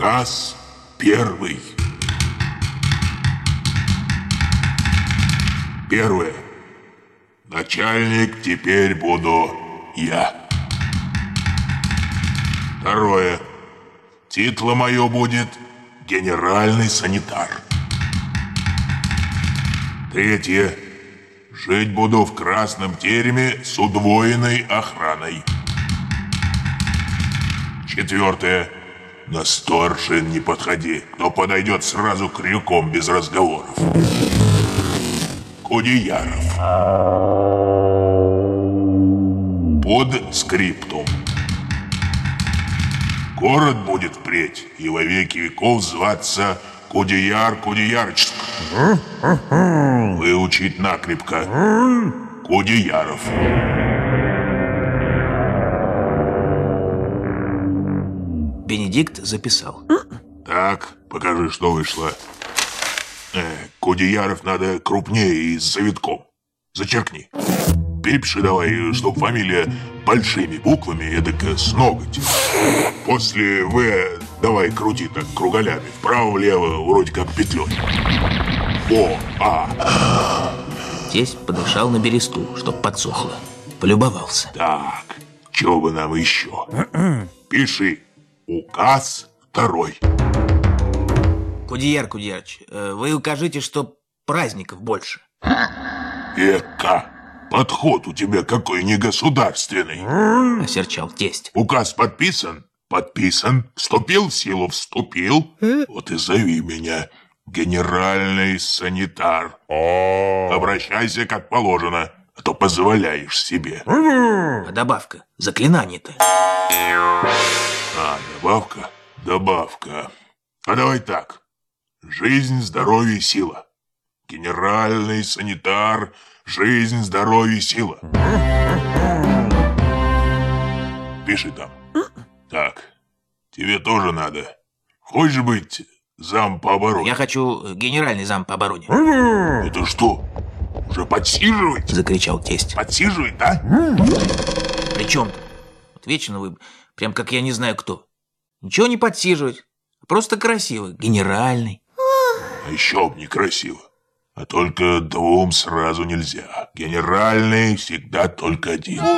Указ первый. Первое. Начальник теперь буду я. Второе. Титло мое будет генеральный санитар. Третье. Жить буду в красном тереме с удвоенной охраной. Четвертое. На сторшин не подходи. Кто подойдет сразу крюком без разговоров. Кудеяров. Под скриптум. Город будет впредь и во веки веков зваться Кудеяр Кудеярчск. Выучить накрепко. Кудеяров. Бенедикт записал. Так, покажи, что вышло. Э, Кудеяров надо крупнее и с завитком. Зачеркни. Перепиши давай, чтоб фамилия большими буквами, эдак с ноготь. После В давай крути так кругалями. Вправо-влево, вроде как петлей. О, А. Тесть подышал на бересту, чтоб подсохло. Полюбовался. Так, чего бы нам еще? Пиши. Указ второй. Кудеяр Кудеярч, э, вы укажите, что праздников больше. Эка, подход у тебя какой негосударственный. Осерчал тесть. Указ подписан? Подписан. Вступил в силу? Вступил. Вот и зови меня генеральный санитар. Обращайся как положено, а то позволяешь себе. А добавка? Заклинание-то. А, добавка? Добавка. А давай так. Жизнь, здоровье, сила. Генеральный санитар, жизнь, здоровье, сила. Пиши там. Так, тебе тоже надо. Хочешь быть зам по обороне? Я хочу э, генеральный зам по обороне. Это что? Уже подсиживать? Закричал тесть. Подсиживать, да? При чем? Вот вечно вы, прям как я не знаю кто. Ничего не подсиживать. Просто красиво. Генеральный. А еще б некрасиво. А только двум сразу нельзя. Генеральный всегда только один. А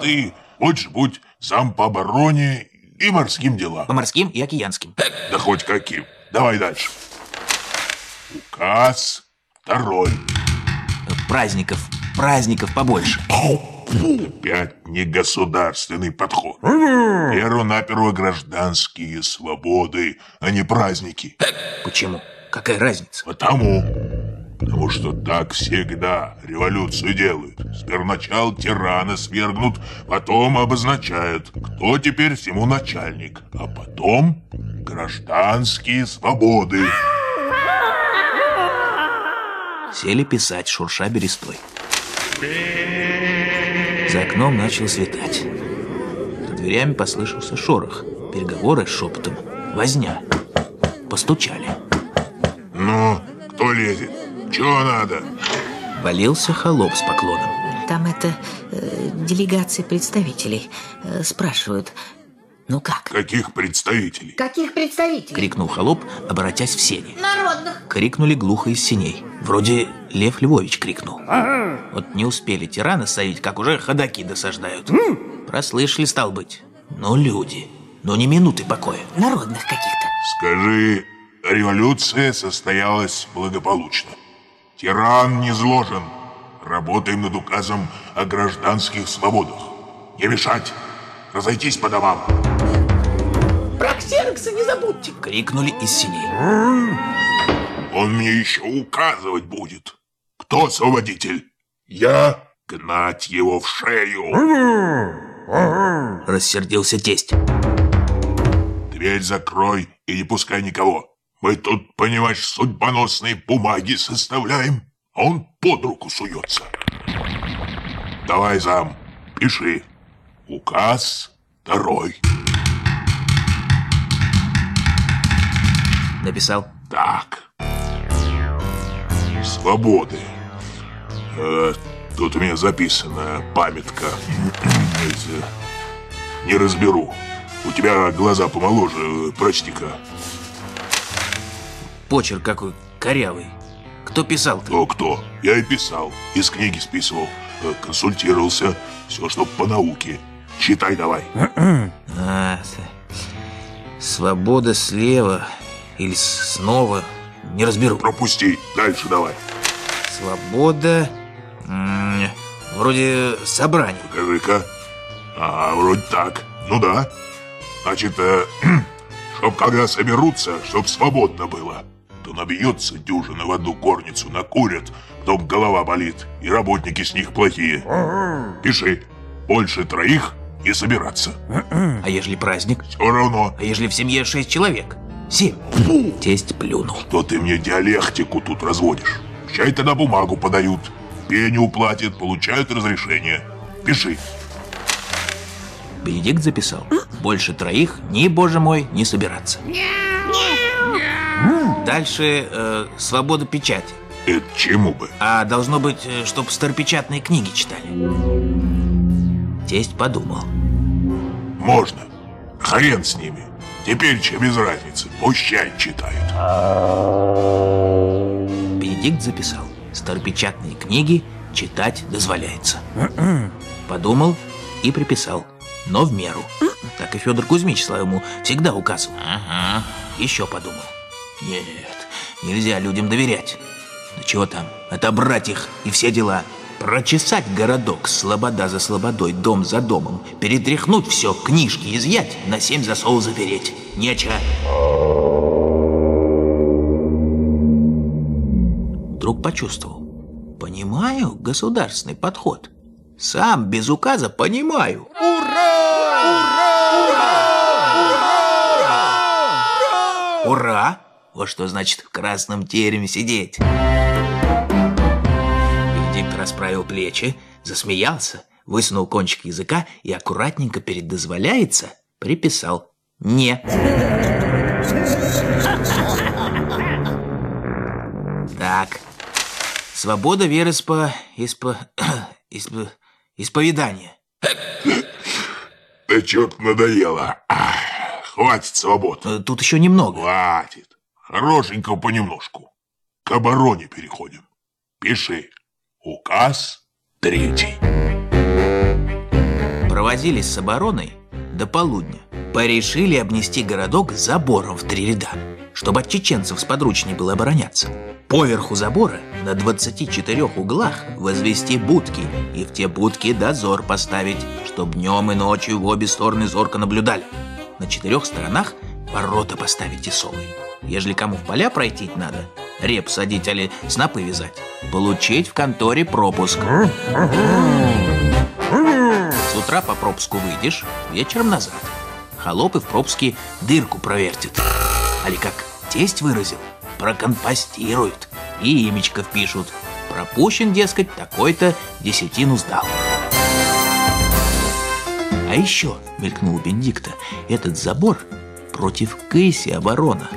ты хочешь будь зам по обороне и морским делам. По морским и океанским. Да хоть каким. Давай дальше. Указ второй. Праздников, праздников побольше. Опять негосударственный подход. Перво-наперво гражданские свободы, а не праздники. Почему? Какая разница? Потому. Потому что так всегда революцию делают. Сперначал тирана свергнут, потом обозначают, кто теперь всему начальник. А потом гражданские свободы. Сели писать, шурша берестой. За окном начало светать. За дверями послышался шорох. Переговоры шепотом. Возня. Постучали. Ну, кто лезет? Чего надо? Валился холоп с поклоном. Там это э, делегации представителей э, спрашивают. Ну как? Каких представителей? Каких представителей? Крикнул холоп, обратясь в сени. Народных. Крикнули глухо из синей. Вроде Лев Львович крикнул. Вот не успели тираны садить, как уже ходаки досаждают. Прослышали, стал быть. Ну, люди. Ну, не минуты покоя. Народных каких-то. Скажи, революция состоялась благополучно. Тиран не зложен. Работаем над указом о гражданских свободах. Не мешать. Разойтись по домам. Про ксерокса не забудьте. Крикнули из синей. Он мне еще указывать будет. Кто освободитель? Я гнать его в шею. Рассердился тесть. Дверь закрой и не пускай никого. Мы тут, понимаешь, судьбоносные бумаги составляем, а он под руку суется. Давай, зам, пиши. Указ второй. Написал. Так. Свободы. Э, Тут у меня записана памятка. Из- Не разберу. У тебя глаза помоложе, прочти-ка. Почерк какой корявый. Кто писал-то? Кто кто? Я и писал, из книги списывал, э, консультировался, все, что по науке. Читай давай. А, свобода слева или снова, не разберу. Пропусти, дальше давай. Свобода, вроде собрание. Покажи-ка. А, вроде так. Ну да. Значит, э, чтоб когда соберутся, чтоб свободно было, то набьется дюжина в одну горницу, накурят, потом голова болит, и работники с них плохие. Пиши. Больше троих не собираться. А ежели праздник? Все равно, А ежели в семье шесть человек? Семь. Тесть плюнул. что ты мне диалектику тут разводишь. Чай тогда бумагу подают. Пеню платят, получают разрешение. Пиши. Бенедикт записал. Больше троих, ни, боже мой, не собираться. Дальше э, свобода печати. Это чему бы? А должно быть, э, чтоб старопечатные книги читали. Тесть подумал. Можно. Хрен с ними. Теперь че без разницы. Пусть читают. Бенедикт записал. Старопечатные книги читать дозволяется. Подумал и приписал. Но в меру. Так и Федор Кузьмич своему всегда указывал. Ага. Еще подумал. Нет, нельзя людям доверять. Да чего там, отобрать их и все дела. Прочесать городок, слобода за слободой, дом за домом, перетряхнуть все, книжки изъять, на семь засовов запереть. Нечего. Вдруг почувствовал. Понимаю государственный подход. Сам без указа понимаю. Ура! Ура! Вот что значит в красном тереме сидеть. Бенедикт расправил плечи, засмеялся, высунул кончик языка и аккуратненько перед «дозволяется» приписал «не». Так, свобода вероспо... испо... испо... исповедания. Да чё-то надоело. Хватит свобод. Э, Тут еще немного. Хватит. Хорошенько понемножку. К обороне переходим. Пиши. Указ третий. Провозились с обороной до полудня. Порешили обнести городок забором в три ряда, чтобы от чеченцев сподручнее было обороняться. Поверху забора на 24 углах возвести будки и в те будки дозор поставить, чтоб днем и ночью в обе стороны зорко наблюдали. На четырех сторонах ворота поставить тесовые. Ежели кому в поля пройти надо, реп садить или снопы вязать, получить в конторе пропуск. С утра по пропуску выйдешь, вечером назад. Холопы в пропуске дырку провертят. Али как тесть выразил, прокомпостируют и имечко впишут. Пропущен, дескать, такой-то десятину сдал. А еще, мелькнул Бенедикта, этот забор против Кыси оборона.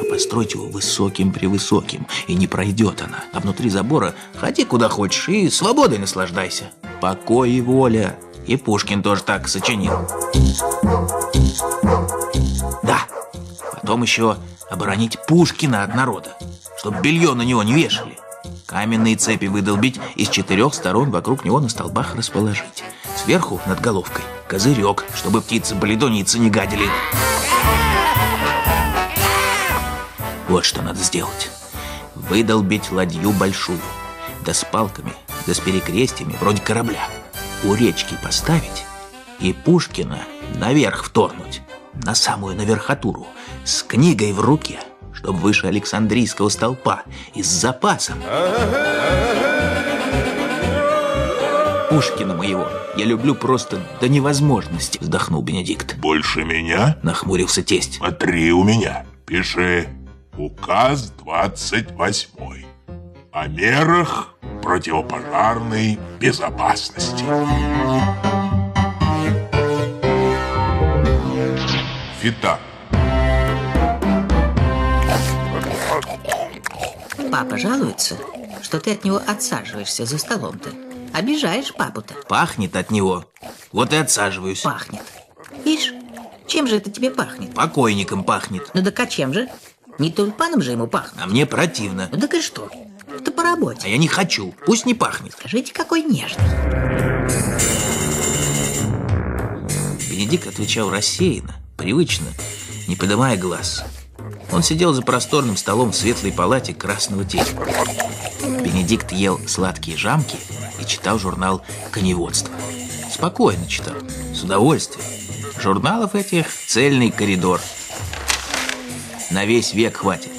А построить его высоким-превысоким, и не пройдет она. А внутри забора ходи куда хочешь и свободой наслаждайся. Покой и воля. И Пушкин тоже так сочинил. Потом еще оборонить Пушкина от народа, чтобы белье на него не вешали. Каменные цепи выдолбить и с четырех сторон вокруг него на столбах расположить. Сверху, над головкой, козырек, чтобы птицы-болидонийцы не гадили. Вот что надо сделать. Выдолбить ладью большую, да с палками, да с перекрестиями, вроде корабля. У речки поставить и Пушкина наверх вторнуть, на самую наверхотуру, с книгой в руке, чтобы выше Александрийского столпа и с запасом. Пушкина моего я люблю просто до невозможности, вздохнул Бенедикт. Больше меня? Нахмурился тесть. Смотри у меня. Пиши. Указ 28. О мерах противопожарной безопасности. Фита. Папа жалуется, что ты от него отсаживаешься за столом-то. Обижаешь папу-то. Пахнет от него. Вот и отсаживаюсь. Пахнет. Ишь, чем же это тебе пахнет? Покойником пахнет. Ну так а чем же? Не тюльпаном же ему пахнет. А мне противно. Ну так и что? Это по А работе. я не хочу. Пусть не пахнет. Скажите, какой нежный. Бенедикт отвечал рассеянно, привычно, не поднимая глаз. Он сидел за просторным столом в светлой палате красного терева. Бенедикт ел сладкие жамки и читал журнал «Коневодство». Спокойно читал, с удовольствием. Журналов этих цельный коридор. На весь век хватит.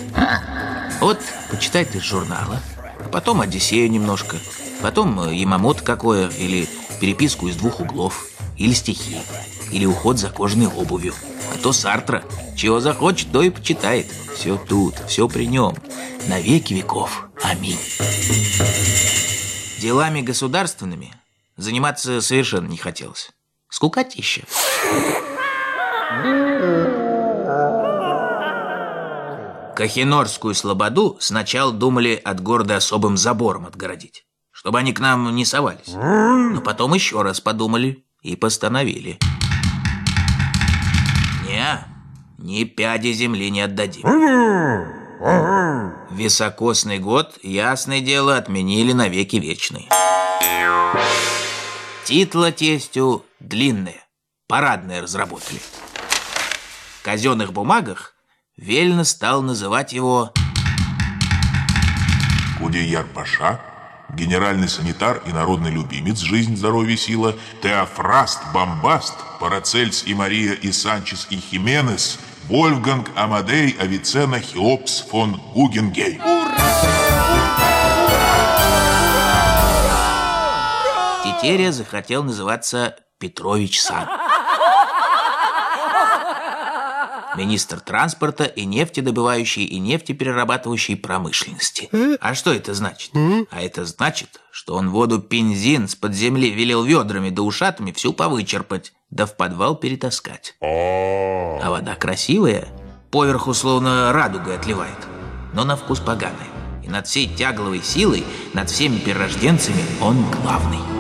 Вот почитать из журнала, а потом Одиссею немножко, потом Ямамото какое, или переписку из двух углов, или стихи, или уход за кожаной обувью. А то Сартра, чего захочет, то и почитает. Все тут, все при нем, на веки веков. Аминь. Делами государственными заниматься совершенно не хотелось. Скукотища. Кахинорскую слободу сначала думали от города особым забором отгородить, чтобы они к нам не совались. Но потом еще раз подумали и постановили. Ни пяди земли не отдадим. Високосный год, ясное дело, отменили навеки вечные. Титла тестю длинные, парадные разработали. В казенных бумагах Вельно стал называть его Кудеяр Паша, генеральный санитар и народный любимец «Жизнь, здоровье, сила», Теофраст Бомбаст, Парацельс и Мария и Санчес и Хименес, Вольфганг Амадей Авиценна Хеопс фон Гугенгейм. Тетеря захотел называться Петрович Сан. Министр транспорта и нефтедобывающей и нефтеперерабатывающей промышленности. А что это значит? А это значит, что он воду бензин с под земли велел ведрами да ушатами всю повычерпать, да в подвал перетаскать. А вода красивая, поверху словно радугой отливает, но на вкус поганая. И над всей тягловой силой, над всеми перерожденцами он главный.